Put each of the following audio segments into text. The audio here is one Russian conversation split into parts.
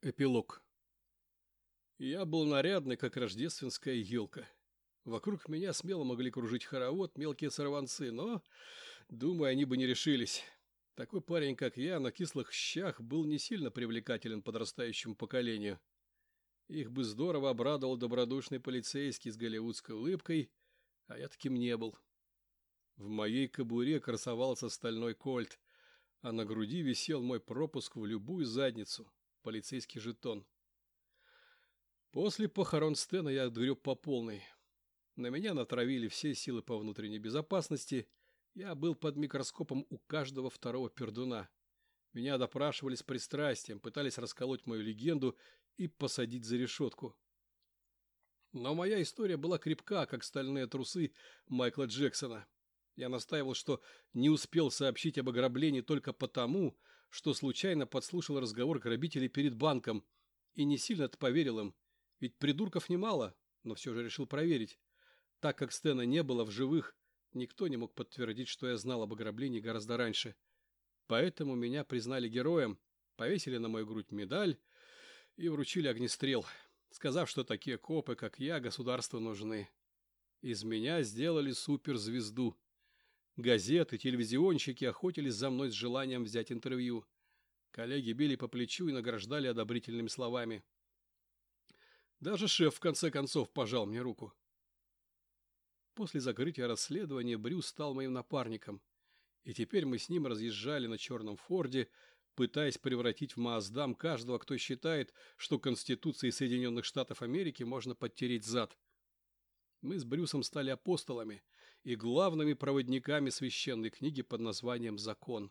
Эпилог. Я был нарядный, как рождественская елка. Вокруг меня смело могли кружить хоровод, мелкие сорванцы, но, думаю, они бы не решились. Такой парень, как я, на кислых щах был не сильно привлекателен подрастающему поколению. Их бы здорово обрадовал добродушный полицейский с голливудской улыбкой, а я таким не был. В моей кобуре красовался стальной кольт, а на груди висел мой пропуск в любую задницу — полицейский жетон. После похорон Стена я отгреб по полной. На меня натравили все силы по внутренней безопасности. Я был под микроскопом у каждого второго пердуна. Меня допрашивали с пристрастием, пытались расколоть мою легенду и посадить за решетку. Но моя история была крепка, как стальные трусы Майкла Джексона. Я настаивал, что не успел сообщить об ограблении только потому, что случайно подслушал разговор грабителей перед банком и не сильно-то поверил им, ведь придурков немало, но все же решил проверить. Так как Стена не было в живых, никто не мог подтвердить, что я знал об ограблении гораздо раньше. Поэтому меня признали героем, повесили на мою грудь медаль и вручили огнестрел, сказав, что такие копы, как я, государству нужны. Из меня сделали суперзвезду. Газеты, телевизионщики охотились за мной с желанием взять интервью. Коллеги били по плечу и награждали одобрительными словами. Даже шеф, в конце концов, пожал мне руку. После закрытия расследования Брюс стал моим напарником, и теперь мы с ним разъезжали на черном Форде, пытаясь превратить в Маасдам каждого, кто считает, что Конституции Соединенных Штатов Америки можно подтереть зад. Мы с Брюсом стали апостолами – и главными проводниками священной книги под названием «Закон».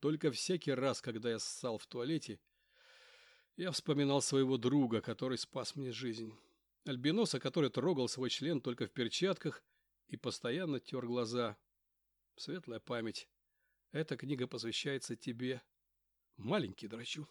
Только всякий раз, когда я ссал в туалете, я вспоминал своего друга, который спас мне жизнь. Альбиноса, который трогал свой член только в перчатках и постоянно тер глаза. Светлая память. Эта книга посвящается тебе, маленький драчу.